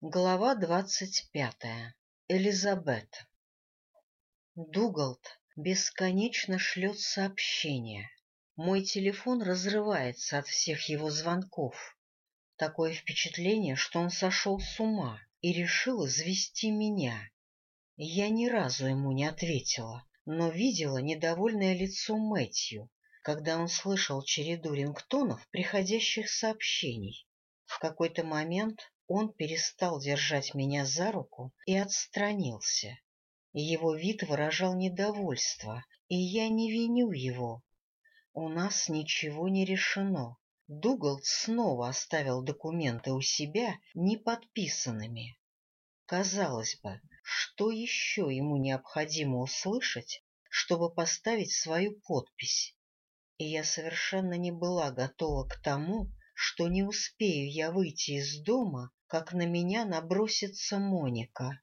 Глава двадцать пятая. Элизабет. Дугалд бесконечно шлет сообщения. Мой телефон разрывается от всех его звонков. Такое впечатление, что он сошел с ума и решил извести меня. Я ни разу ему не ответила, но видела недовольное лицо Мэтью, когда он слышал череду рингтонов приходящих сообщений. В какой-то момент он перестал держать меня за руку и отстранился. Его вид выражал недовольство, и я не виню его. У нас ничего не решено. Дугалд снова оставил документы у себя неподписанными. Казалось бы, что еще ему необходимо услышать, чтобы поставить свою подпись? И я совершенно не была готова к тому, что не успею я выйти из дома, как на меня набросится Моника.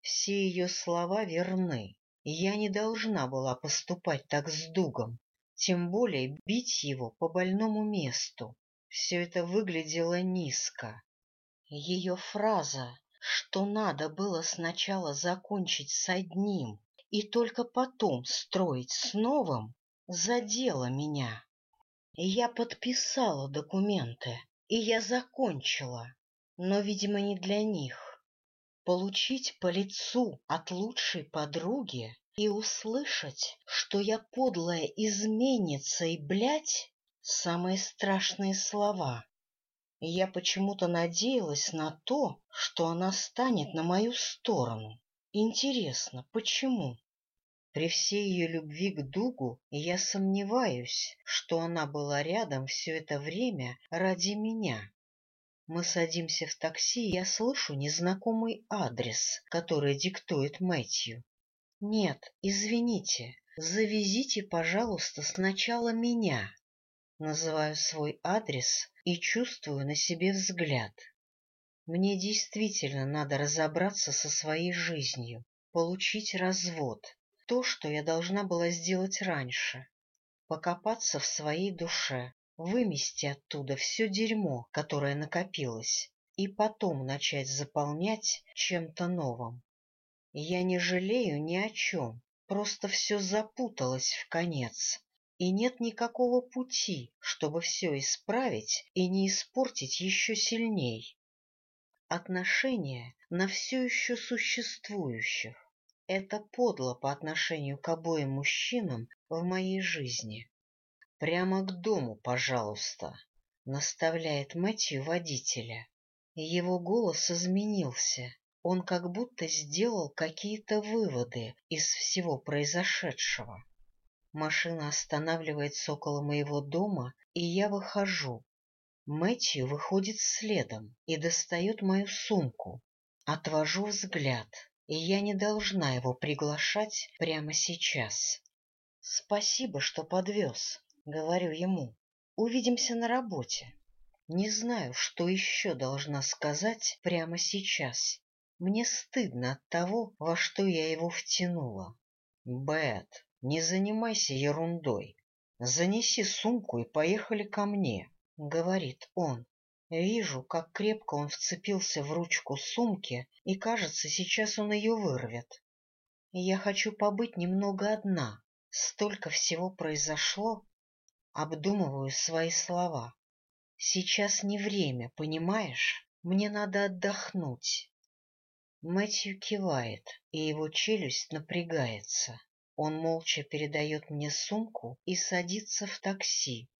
Все ее слова верны, я не должна была поступать так с Дугом, тем более бить его по больному месту. Все это выглядело низко. Ее фраза, что надо было сначала закончить с одним и только потом строить с новым, задела меня. Я подписала документы, и я закончила но, видимо, не для них. Получить по лицу от лучшей подруги и услышать, что я подлая изменница и блядь, самые страшные слова. Я почему-то надеялась на то, что она станет на мою сторону. Интересно, почему? При всей ее любви к Дугу я сомневаюсь, что она была рядом все это время ради меня. Мы садимся в такси, и я слышу незнакомый адрес, который диктует Мэтью. Нет, извините, завезите, пожалуйста, сначала меня. Называю свой адрес и чувствую на себе взгляд. Мне действительно надо разобраться со своей жизнью, получить развод, то, что я должна была сделать раньше, покопаться в своей душе, вымести оттуда все дерьмо, которое накопилось, и потом начать заполнять чем-то новым. Я не жалею ни о чем, просто все запуталось в конец, и нет никакого пути, чтобы все исправить и не испортить еще сильней. Отношения на все еще существующих. Это подло по отношению к обоим мужчинам в моей жизни. Прямо к дому, пожалуйста, — наставляет Мэтью водителя. Его голос изменился. Он как будто сделал какие-то выводы из всего произошедшего. Машина останавливается около моего дома, и я выхожу. Мэтью выходит следом и достает мою сумку. Отвожу взгляд, и я не должна его приглашать прямо сейчас. Спасибо, что подвез. Говорю ему, увидимся на работе. Не знаю, что еще должна сказать прямо сейчас. Мне стыдно от того, во что я его втянула. Бет, не занимайся ерундой. Занеси сумку и поехали ко мне, — говорит он. Вижу, как крепко он вцепился в ручку сумки, и, кажется, сейчас он ее вырвет. Я хочу побыть немного одна. Столько всего произошло, Обдумываю свои слова. Сейчас не время, понимаешь? Мне надо отдохнуть. Мэтью кивает, и его челюсть напрягается. Он молча передает мне сумку и садится в такси.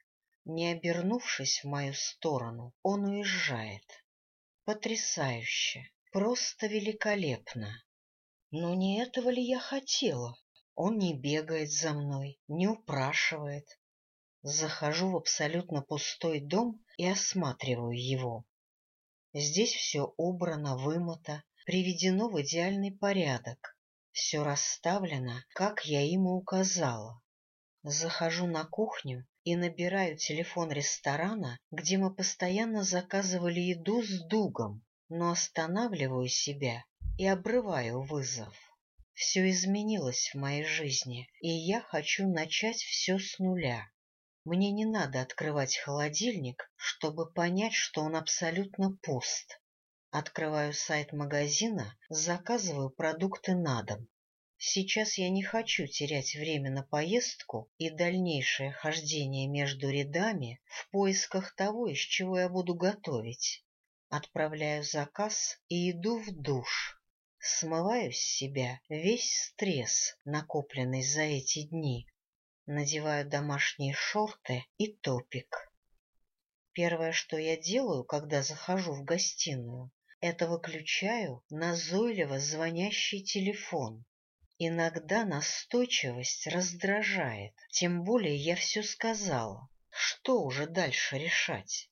Не обернувшись в мою сторону, он уезжает. Потрясающе, просто великолепно. Но не этого ли я хотела? Он не бегает за мной, не упрашивает, Захожу в абсолютно пустой дом и осматриваю его. Здесь все убрано, вымыто, приведено в идеальный порядок. Все расставлено, как я ему указала. Захожу на кухню и набираю телефон ресторана, где мы постоянно заказывали еду с дугом, но останавливаю себя и обрываю вызов. Все изменилось в моей жизни, и я хочу начать все с нуля. Мне не надо открывать холодильник, чтобы понять, что он абсолютно пуст. Открываю сайт магазина, заказываю продукты на дом. Сейчас я не хочу терять время на поездку и дальнейшее хождение между рядами в поисках того, из чего я буду готовить. Отправляю заказ и иду в душ. Смываю с себя весь стресс, накопленный за эти дни. Надеваю домашние шорты и топик. Первое, что я делаю, когда захожу в гостиную, это выключаю назойливо звонящий телефон. Иногда настойчивость раздражает, тем более я все сказала. Что уже дальше решать?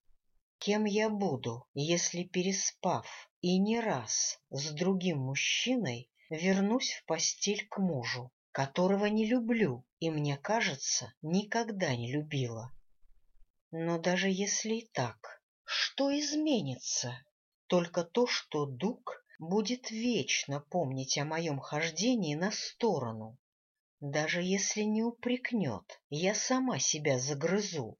Кем я буду, если, переспав и не раз с другим мужчиной, вернусь в постель к мужу, которого не люблю и, мне кажется, никогда не любила? Но даже если и так, что изменится? Только то, что Дуг будет вечно помнить о моем хождении на сторону. Даже если не упрекнет, я сама себя загрызу.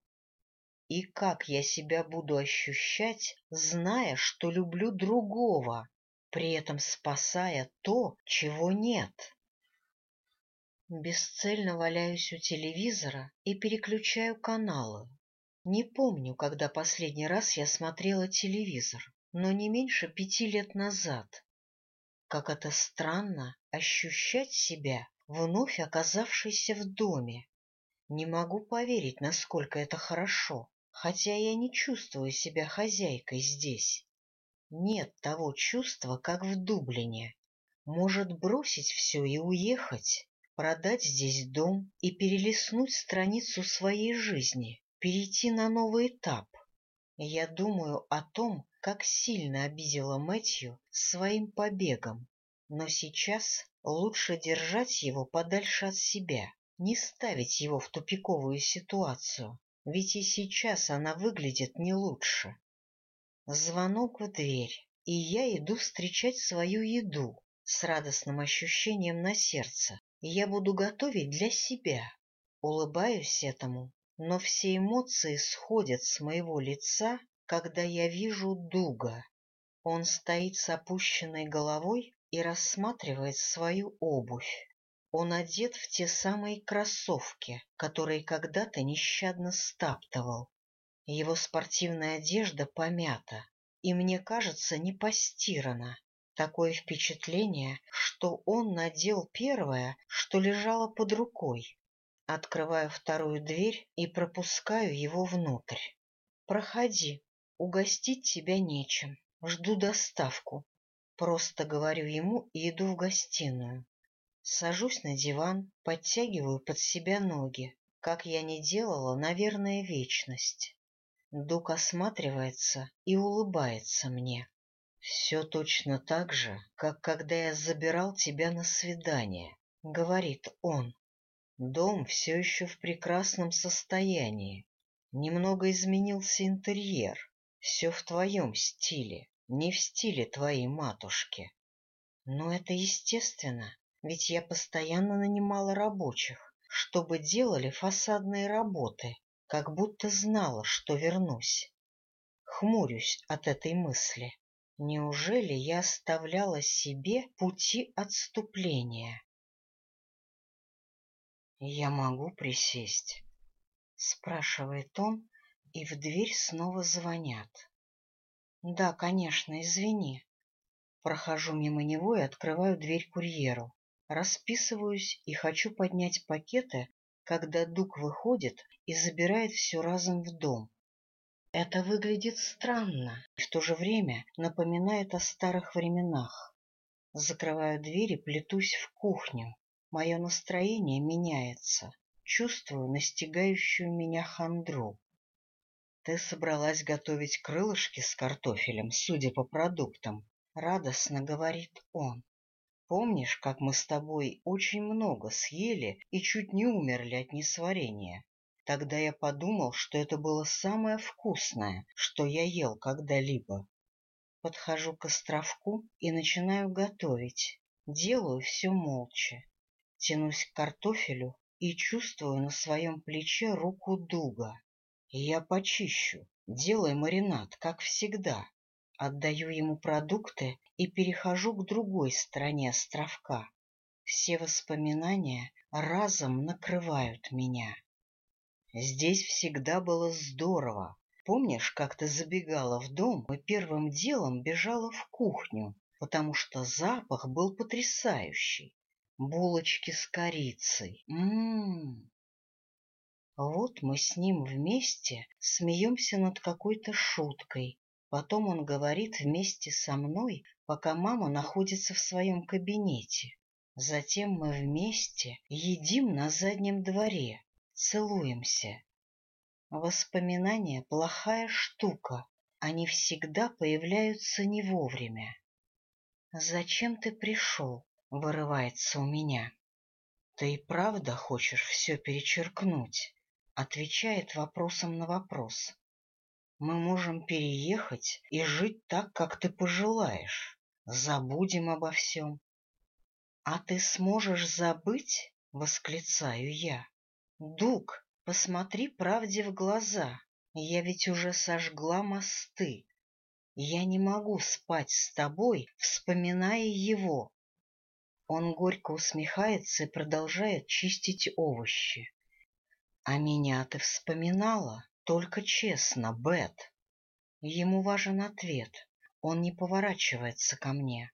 И как я себя буду ощущать, зная, что люблю другого, при этом спасая то, чего нет? Бесцельно валяюсь у телевизора и переключаю каналы. Не помню, когда последний раз я смотрела телевизор но не меньше пяти лет назад. Как это странно ощущать себя, вновь оказавшейся в доме. Не могу поверить, насколько это хорошо, хотя я не чувствую себя хозяйкой здесь. Нет того чувства, как в Дублине. Может бросить все и уехать, продать здесь дом и перелистнуть страницу своей жизни, перейти на новый этап. Я думаю о том, как сильно обидела Мэтью своим побегом, но сейчас лучше держать его подальше от себя, не ставить его в тупиковую ситуацию, ведь и сейчас она выглядит не лучше. Звонок в дверь, и я иду встречать свою еду с радостным ощущением на сердце. Я буду готовить для себя. Улыбаюсь этому, но все эмоции сходят с моего лица когда я вижу Дуга. Он стоит с опущенной головой и рассматривает свою обувь. Он одет в те самые кроссовки, которые когда-то нещадно стаптывал. Его спортивная одежда помята и, мне кажется, не постирана. Такое впечатление, что он надел первое, что лежало под рукой. Открываю вторую дверь и пропускаю его внутрь. «Проходи», Угостить тебя нечем. Жду доставку. Просто говорю ему и иду в гостиную. Сажусь на диван, подтягиваю под себя ноги, как я не делала, наверное, вечность. Дук осматривается и улыбается мне. Все точно так же, как когда я забирал тебя на свидание, — говорит он. Дом все еще в прекрасном состоянии. Немного изменился интерьер, все в твоем стиле, не в стиле твоей матушки. Но это естественно, ведь я постоянно нанимала рабочих, чтобы делали фасадные работы, как будто знала, что вернусь. Хмурюсь от этой мысли. Неужели я оставляла себе пути отступления? «Я могу присесть?» — спрашивает он, и в дверь снова звонят. Да, конечно, извини. Прохожу мимо него и открываю дверь курьеру. Расписываюсь и хочу поднять пакеты, когда Дук выходит и забирает все разом в дом. Это выглядит странно и в то же время напоминает о старых временах. Закрываю дверь и плетусь в кухню. Мое настроение меняется. Чувствую настигающую меня хандру. Ты собралась готовить крылышки с картофелем, судя по продуктам, — радостно говорит он. Помнишь, как мы с тобой очень много съели и чуть не умерли от несварения? Тогда я подумал, что это было самое вкусное, что я ел когда-либо. Подхожу к островку и начинаю готовить. Делаю все молча. Тянусь к картофелю и чувствую на своем плече руку дуга. Я почищу, делай маринад, как всегда. отдаю ему продукты и перехожу к другой стороне островка. Все воспоминания разом накрывают меня. Здесь всегда было здорово. Помнишь, как ты забегала в дом и первым делом бежала в кухню, потому что запах был потрясающий. Булочки с корицей. М-м-м. Вот мы с ним вместе смеемся над какой-то шуткой. Потом он говорит вместе со мной, пока мама находится в своем кабинете. Затем мы вместе едим на заднем дворе, целуемся. Воспоминания — плохая штука, они всегда появляются не вовремя. «Зачем ты пришел?» — вырывается у меня. «Ты и правда хочешь все перечеркнуть?» — отвечает вопросом на вопрос. «Мы можем переехать и жить так, как ты пожелаешь. Забудем обо всем». «А ты сможешь забыть?» — восклицаю я. «Дуг, посмотри правде в глаза. Я ведь уже сожгла мосты. Я не могу спать с тобой, вспоминая его. Он горько усмехается и продолжает чистить овощи. А меня ты вспоминала, только честно, Бет. Ему важен ответ. Он не поворачивается ко мне.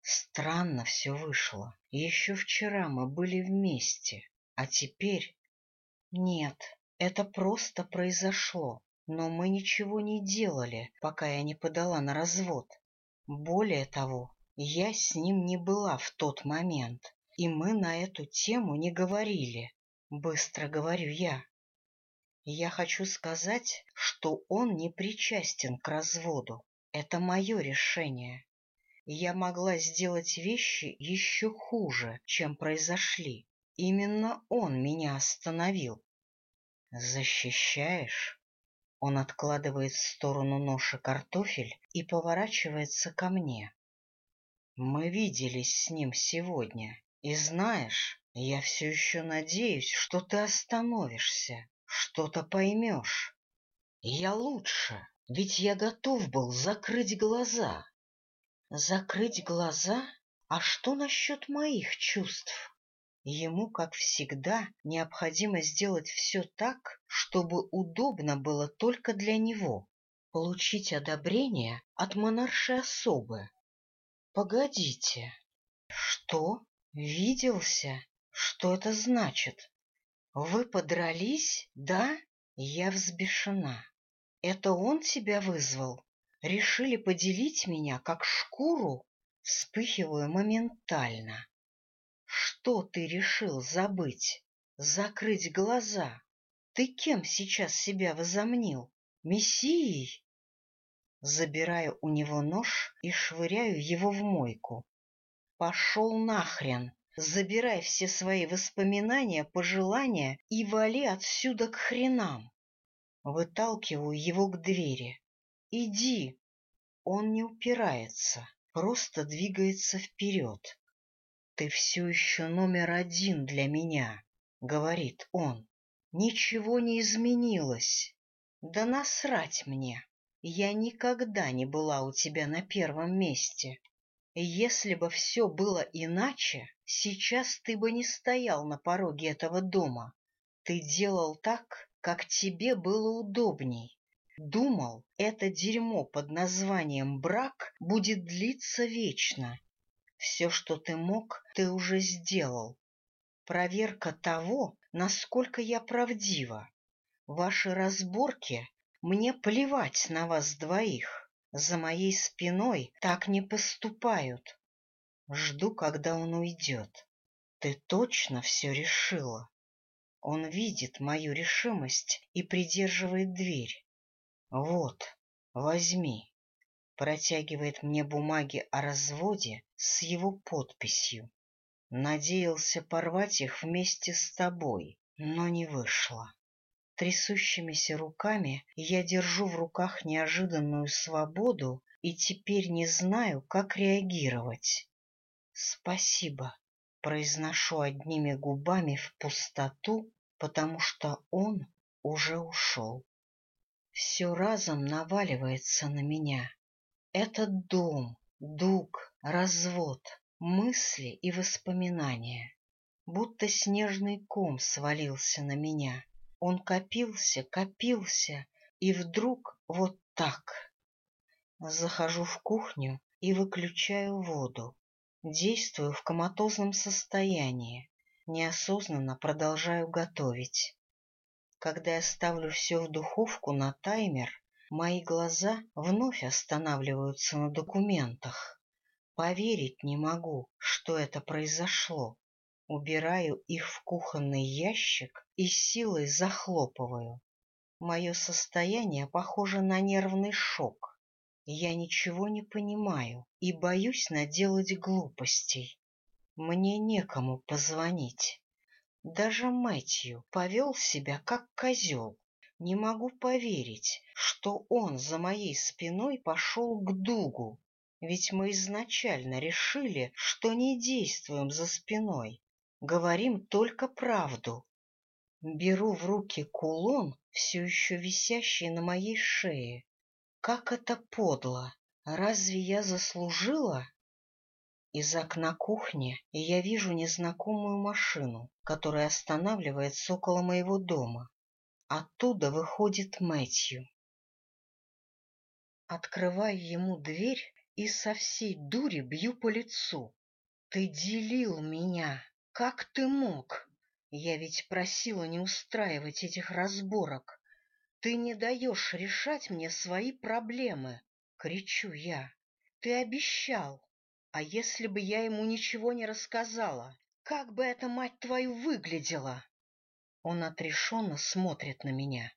Странно все вышло. Еще вчера мы были вместе, а теперь... Нет, это просто произошло но мы ничего не делали, пока я не подала на развод. Более того, я с ним не была в тот момент, и мы на эту тему не говорили. Быстро говорю я. Я хочу сказать, что он не причастен к разводу. Это мое решение. Я могла сделать вещи еще хуже, чем произошли. Именно он меня остановил. Защищаешь? Он откладывает в сторону ноши картофель и поворачивается ко мне. Мы виделись с ним сегодня, и знаешь, я все еще надеюсь, что ты остановишься, что-то поймешь. Я лучше, ведь я готов был закрыть глаза. Закрыть глаза? А что насчет моих чувств? Ему, как всегда, необходимо сделать все так, чтобы удобно было только для него, получить одобрение от монаршей особы. Погодите, что? Виделся? Что это значит? Вы подрались, да? Я взбешена. Это он тебя вызвал? Решили поделить меня, как шкуру? Вспыхиваю моментально. Что ты решил забыть? Закрыть глаза? Ты кем сейчас себя возомнил? Мессией? Забираю у него нож и швыряю его в мойку. Пошел нахрен! Забирай все свои воспоминания, пожелания и вали отсюда к хренам. Выталкиваю его к двери. Иди. Он не упирается, просто двигается вперед. «Ты все еще номер один для меня», — говорит он. «Ничего не изменилось. Да насрать мне. Я никогда не была у тебя на первом месте. Если бы все было иначе, сейчас ты бы не стоял на пороге этого дома. Ты делал так, как тебе было удобней. Думал, это дерьмо под названием брак будет длиться вечно. Все, что ты мог, ты уже сделал. Проверка того, насколько я правдива. Ваши разборки, мне плевать на вас двоих. За моей спиной так не поступают. Жду, когда он уйдет. Ты точно все решила? Он видит мою решимость и придерживает дверь. Вот, возьми протягивает мне бумаги о разводе с его подписью. Надеялся порвать их вместе с тобой, но не вышло. Трясущимися руками я держу в руках неожиданную свободу и теперь не знаю, как реагировать. «Спасибо», — произношу одними губами в пустоту, потому что он уже ушел. Все разом наваливается на меня. Этот дом, дуг, развод, мысли и воспоминания. Будто снежный ком свалился на меня. Он копился, копился, и вдруг вот так. Захожу в кухню и выключаю воду. Действую в коматозном состоянии. Неосознанно продолжаю готовить. Когда я ставлю все в духовку на таймер, мои глаза вновь останавливаются на документах. Поверить не могу, что это произошло. Убираю их в кухонный ящик и силой захлопываю. Мое состояние похоже на нервный шок. Я ничего не понимаю и боюсь наделать глупостей. Мне некому позвонить. Даже Мэтью повел себя как козел. Не могу поверить, что он за моей спиной пошел к Дугу. Ведь мы изначально решили, что не действуем за спиной, говорим только правду. Беру в руки кулон, все еще висящий на моей шее. Как это подло! Разве я заслужила? Из окна кухни я вижу незнакомую машину, которая останавливается около моего дома. Оттуда выходит Мэтью. Открываю ему дверь и со всей дури бью по лицу. Ты делил меня. Как ты мог? Я ведь просила не устраивать этих разборок. Ты не даешь решать мне свои проблемы, кричу я. Ты обещал. А если бы я ему ничего не рассказала, как бы эта мать твою выглядела? Он отрешенно смотрит на меня.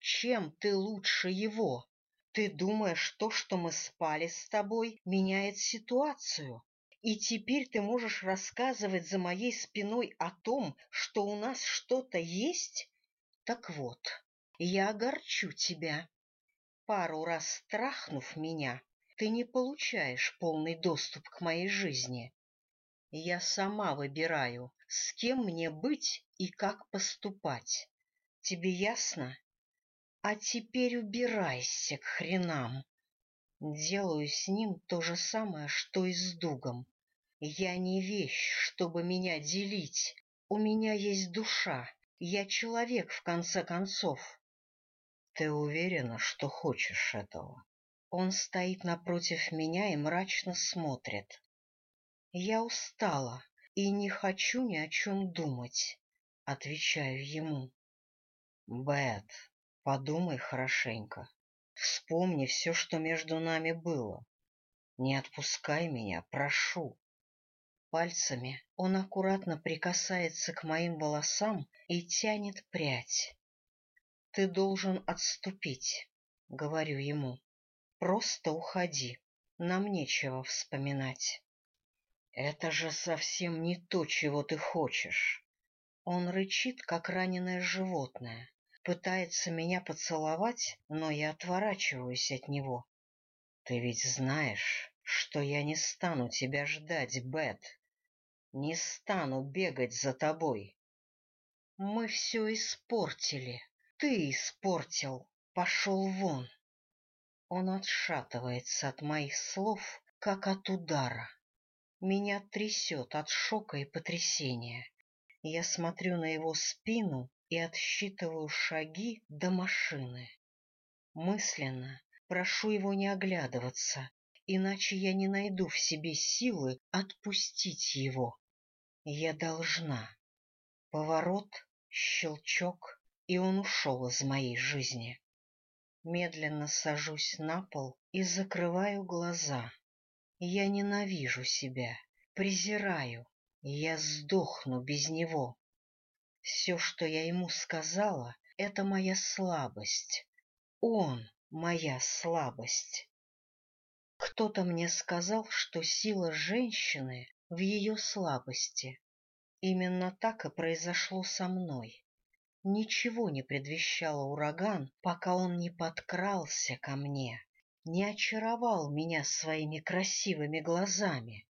Чем ты лучше его? Ты думаешь, то, что мы спали с тобой, меняет ситуацию? И теперь ты можешь рассказывать за моей спиной о том, что у нас что-то есть? Так вот, я огорчу тебя. Пару раз страхнув меня, ты не получаешь полный доступ к моей жизни. Я сама выбираю, с кем мне быть и как поступать. Тебе ясно? А теперь убирайся к хренам. Делаю с ним то же самое, что и с Дугом. Я не вещь, чтобы меня делить. У меня есть душа. Я человек, в конце концов. Ты уверена, что хочешь этого? Он стоит напротив меня и мрачно смотрит. Я устала и не хочу ни о чем думать, отвечаю ему. Бет, Подумай хорошенько. Вспомни все, что между нами было. Не отпускай меня, прошу. Пальцами он аккуратно прикасается к моим волосам и тянет прядь. Ты должен отступить, — говорю ему. Просто уходи, нам нечего вспоминать. Это же совсем не то, чего ты хочешь. Он рычит, как раненое животное пытается меня поцеловать, но я отворачиваюсь от него. Ты ведь знаешь, что я не стану тебя ждать, Бет. Не стану бегать за тобой. Мы все испортили. Ты испортил. Пошел вон. Он отшатывается от моих слов, как от удара. Меня трясет от шока и потрясения. Я смотрю на его спину и отсчитываю шаги до машины. Мысленно прошу его не оглядываться, иначе я не найду в себе силы отпустить его. Я должна. Поворот, щелчок, и он ушел из моей жизни. Медленно сажусь на пол и закрываю глаза. Я ненавижу себя, презираю, я сдохну без него. Все, что я ему сказала, — это моя слабость. Он — моя слабость. Кто-то мне сказал, что сила женщины в ее слабости. Именно так и произошло со мной. Ничего не предвещало ураган, пока он не подкрался ко мне, не очаровал меня своими красивыми глазами.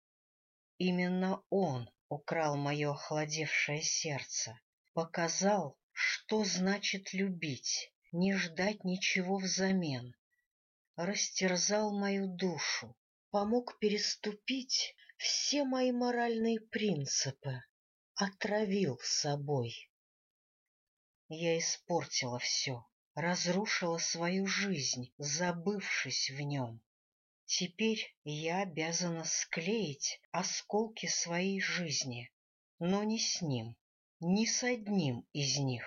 Именно он украл мое охладевшее сердце, Показал, что значит любить, не ждать ничего взамен. растерзал мою душу, помог переступить все мои моральные принципы, отравил собой. Я испортила все, разрушила свою жизнь, забывшись в нем. Теперь я обязана склеить осколки своей жизни, но не с ним, ни с одним из них.